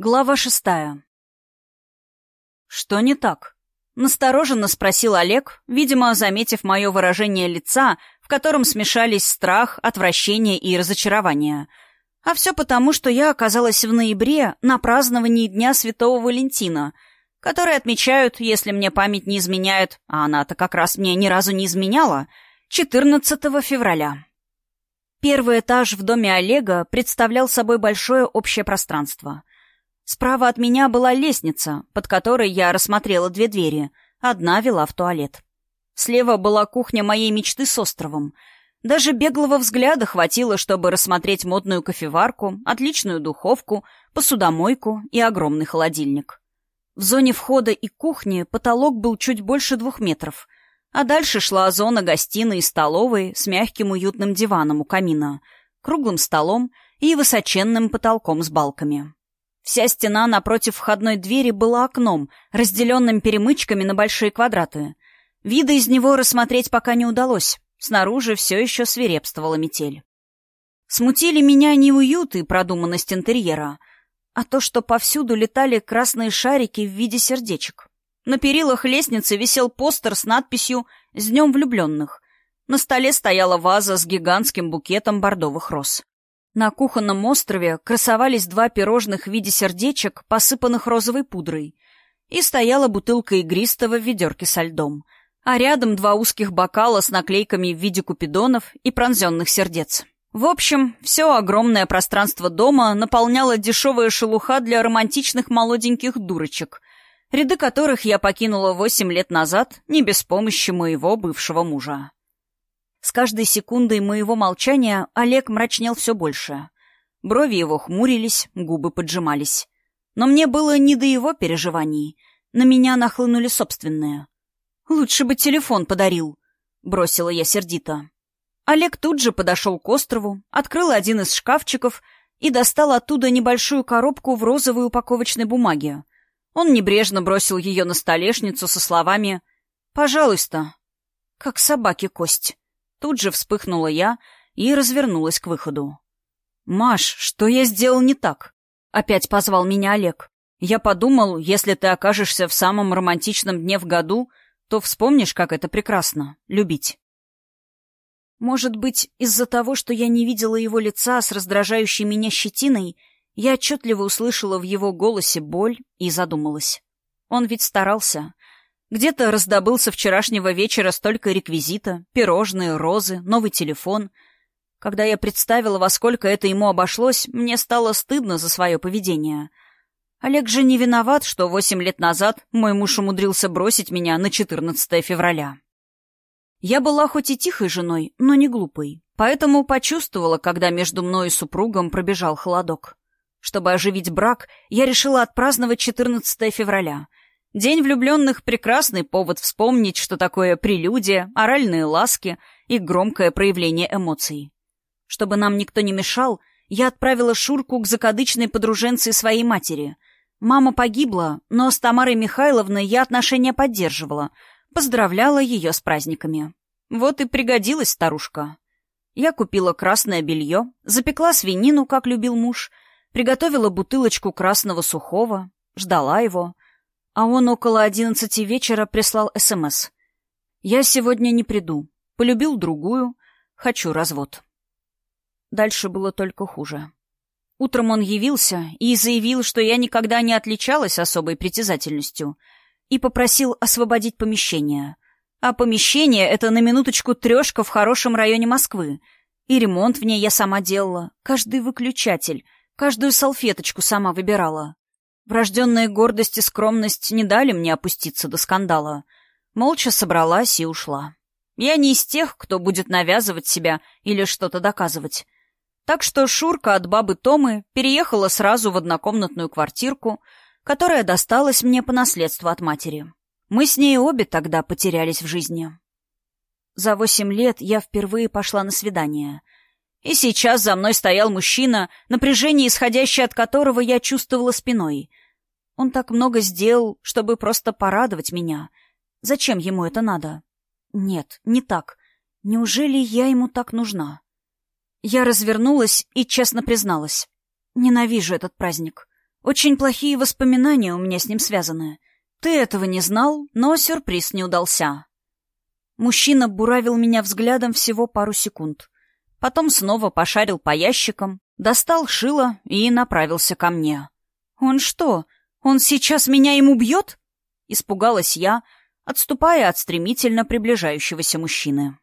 Глава шестая. «Что не так?» — настороженно спросил Олег, видимо, заметив мое выражение лица, в котором смешались страх, отвращение и разочарование. А все потому, что я оказалась в ноябре на праздновании Дня Святого Валентина, который отмечают, если мне память не изменяет, а она-то как раз мне ни разу не изменяла, 14 февраля. Первый этаж в доме Олега представлял собой большое общее пространство — Справа от меня была лестница, под которой я рассмотрела две двери. Одна вела в туалет. Слева была кухня моей мечты с островом. Даже беглого взгляда хватило, чтобы рассмотреть модную кофеварку, отличную духовку, посудомойку и огромный холодильник. В зоне входа и кухни потолок был чуть больше двух метров, а дальше шла зона гостиной и столовой с мягким уютным диваном у камина, круглым столом и высоченным потолком с балками. Вся стена напротив входной двери была окном, разделенным перемычками на большие квадраты. Вида из него рассмотреть пока не удалось. Снаружи все еще свирепствовала метель. Смутили меня не уют и продуманность интерьера, а то, что повсюду летали красные шарики в виде сердечек. На перилах лестницы висел постер с надписью «С днем влюбленных». На столе стояла ваза с гигантским букетом бордовых роз. На кухонном острове красовались два пирожных в виде сердечек, посыпанных розовой пудрой, и стояла бутылка игристого в ведерке со льдом, а рядом два узких бокала с наклейками в виде купидонов и пронзенных сердец. В общем, все огромное пространство дома наполняло дешевая шелуха для романтичных молоденьких дурочек, ряды которых я покинула восемь лет назад не без помощи моего бывшего мужа. С каждой секундой моего молчания Олег мрачнел все больше. Брови его хмурились, губы поджимались. Но мне было не до его переживаний. На меня нахлынули собственные. «Лучше бы телефон подарил», — бросила я сердито. Олег тут же подошел к острову, открыл один из шкафчиков и достал оттуда небольшую коробку в розовой упаковочной бумаге. Он небрежно бросил ее на столешницу со словами «Пожалуйста». Как собаке кость. Тут же вспыхнула я и развернулась к выходу. «Маш, что я сделал не так?» — опять позвал меня Олег. «Я подумал, если ты окажешься в самом романтичном дне в году, то вспомнишь, как это прекрасно — любить». Может быть, из-за того, что я не видела его лица с раздражающей меня щетиной, я отчетливо услышала в его голосе боль и задумалась. Он ведь старался. Где-то раздобылся вчерашнего вечера столько реквизита, пирожные, розы, новый телефон. Когда я представила, во сколько это ему обошлось, мне стало стыдно за свое поведение. Олег же не виноват, что восемь лет назад мой муж умудрился бросить меня на 14 февраля. Я была хоть и тихой женой, но не глупой, поэтому почувствовала, когда между мной и супругом пробежал холодок. Чтобы оживить брак, я решила отпраздновать 14 февраля — День влюбленных — прекрасный повод вспомнить, что такое прелюдия, оральные ласки и громкое проявление эмоций. Чтобы нам никто не мешал, я отправила Шурку к закадычной подруженце своей матери. Мама погибла, но с Тамарой Михайловной я отношения поддерживала, поздравляла ее с праздниками. Вот и пригодилась старушка. Я купила красное белье, запекла свинину, как любил муж, приготовила бутылочку красного сухого, ждала его — а он около одиннадцати вечера прислал СМС. «Я сегодня не приду. Полюбил другую. Хочу развод». Дальше было только хуже. Утром он явился и заявил, что я никогда не отличалась особой притязательностью, и попросил освободить помещение. А помещение — это на минуточку трешка в хорошем районе Москвы. И ремонт в ней я сама делала, каждый выключатель, каждую салфеточку сама выбирала. Врожденная гордость и скромность не дали мне опуститься до скандала. Молча собралась и ушла. Я не из тех, кто будет навязывать себя или что-то доказывать. Так что Шурка от бабы Томы переехала сразу в однокомнатную квартирку, которая досталась мне по наследству от матери. Мы с ней обе тогда потерялись в жизни. За восемь лет я впервые пошла на свидание. И сейчас за мной стоял мужчина, напряжение исходящее от которого я чувствовала спиной. Он так много сделал, чтобы просто порадовать меня. Зачем ему это надо? Нет, не так. Неужели я ему так нужна? Я развернулась и честно призналась. Ненавижу этот праздник. Очень плохие воспоминания у меня с ним связаны. Ты этого не знал, но сюрприз не удался. Мужчина буравил меня взглядом всего пару секунд. Потом снова пошарил по ящикам, достал шило и направился ко мне. «Он что, он сейчас меня им убьет?» Испугалась я, отступая от стремительно приближающегося мужчины.